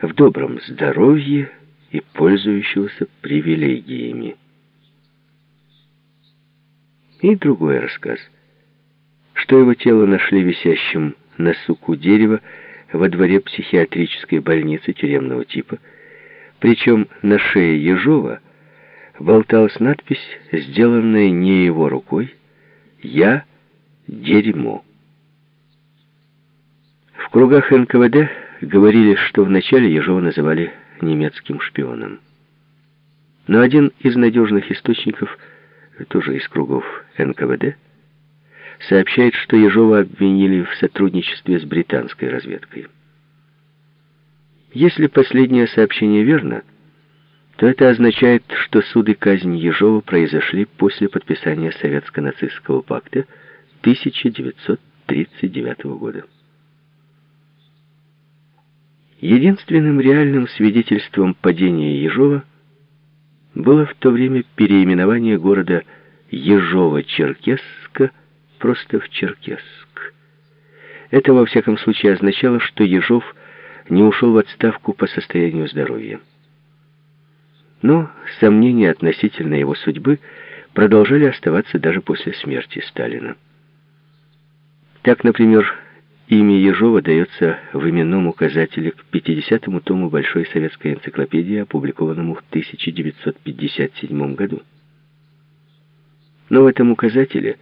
в добром здоровье и пользующегося привилегиями. И другой рассказ, что его тело нашли висящим на суку дерева во дворе психиатрической больницы тюремного типа, причем на шее Ежова болталась надпись, сделанная не его рукой «Я дерьмо». В кругах НКВД говорили, что вначале Ежова называли немецким шпионом. Но один из надежных источников, тоже из кругов НКВД, сообщает, что Ежова обвинили в сотрудничестве с британской разведкой. Если последнее сообщение верно, то это означает, что суд и казнь Ежова произошли после подписания Советско-нацистского пакта 1939 года. Единственным реальным свидетельством падения Ежова было в то время переименование города Ежово-Черкесска просто в Черкесск. Это, во всяком случае, означало, что Ежов не ушел в отставку по состоянию здоровья. Но сомнения относительно его судьбы продолжали оставаться даже после смерти Сталина. Так, например, Имя Ежова дается в именном указателе к 50-му тому Большой советской энциклопедии, опубликованному в 1957 году. Но в этом указателе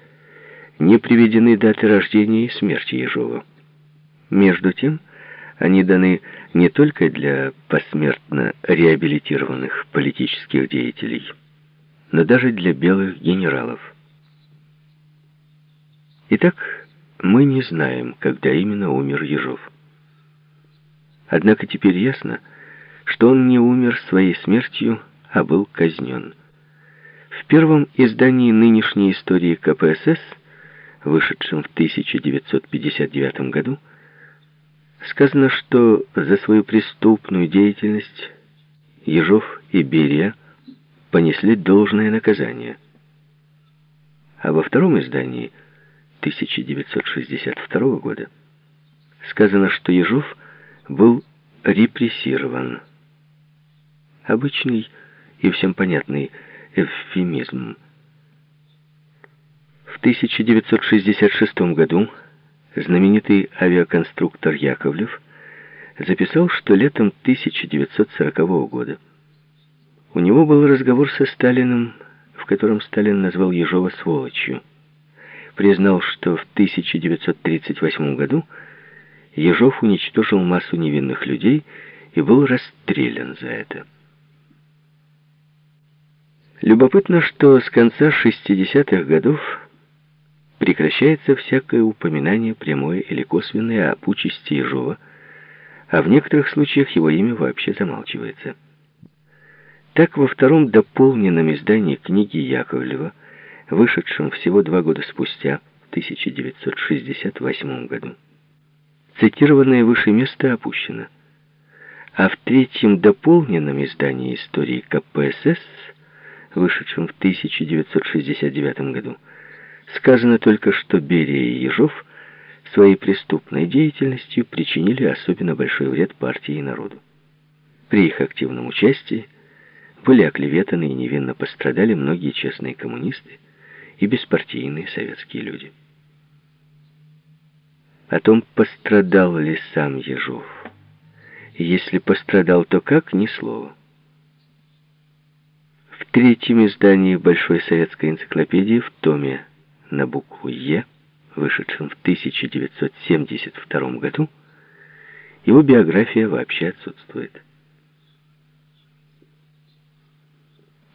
не приведены даты рождения и смерти Ежова. Между тем, они даны не только для посмертно реабилитированных политических деятелей, но даже для белых генералов. Итак, мы не знаем, когда именно умер Ежов. Однако теперь ясно, что он не умер своей смертью, а был казнен. В первом издании нынешней истории КПСС, вышедшем в 1959 году, сказано, что за свою преступную деятельность Ежов и Берия понесли должное наказание. А во втором издании – 1962 года сказано, что Ежов был репрессирован. Обычный и всем понятный эвфемизм. В 1966 году знаменитый авиаконструктор Яковлев записал, что летом 1940 года у него был разговор со Сталиным, в котором Сталин назвал Ежова сволочью признал, что в 1938 году Ежов уничтожил массу невинных людей и был расстрелян за это. Любопытно, что с конца 60-х годов прекращается всякое упоминание, прямое или косвенное, о участи Ежова, а в некоторых случаях его имя вообще замалчивается. Так, во втором дополненном издании книги Яковлева вышедшем всего два года спустя, в 1968 году. Цитированное выше место опущено. А в третьем дополненном издании истории КПСС, вышедшем в 1969 году, сказано только, что Берия и Ежов своей преступной деятельностью причинили особенно большой вред партии и народу. При их активном участии были оклеветаны и невинно пострадали многие честные коммунисты, и беспартийные советские люди. О том, пострадал ли сам Ежов. Если пострадал, то как, ни слова. В третьем издании Большой советской энциклопедии в томе на букву «Е», вышедшем в 1972 году, его биография вообще отсутствует.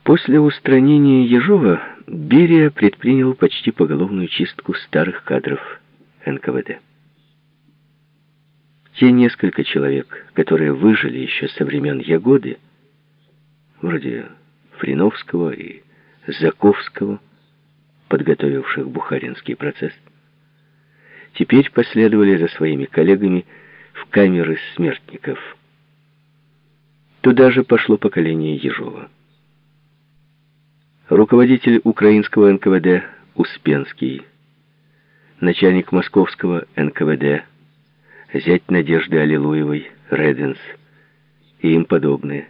После устранения Ежова Берия предпринял почти поголовную чистку старых кадров НКВД. Те несколько человек, которые выжили еще со времен Ягоды, вроде Фриновского и Заковского, подготовивших Бухаринский процесс, теперь последовали за своими коллегами в камеры смертников. Туда же пошло поколение Ежова. Руководитель украинского НКВД Успенский, начальник московского НКВД, зять Надежды Аллилуевой Реденс, и им подобные.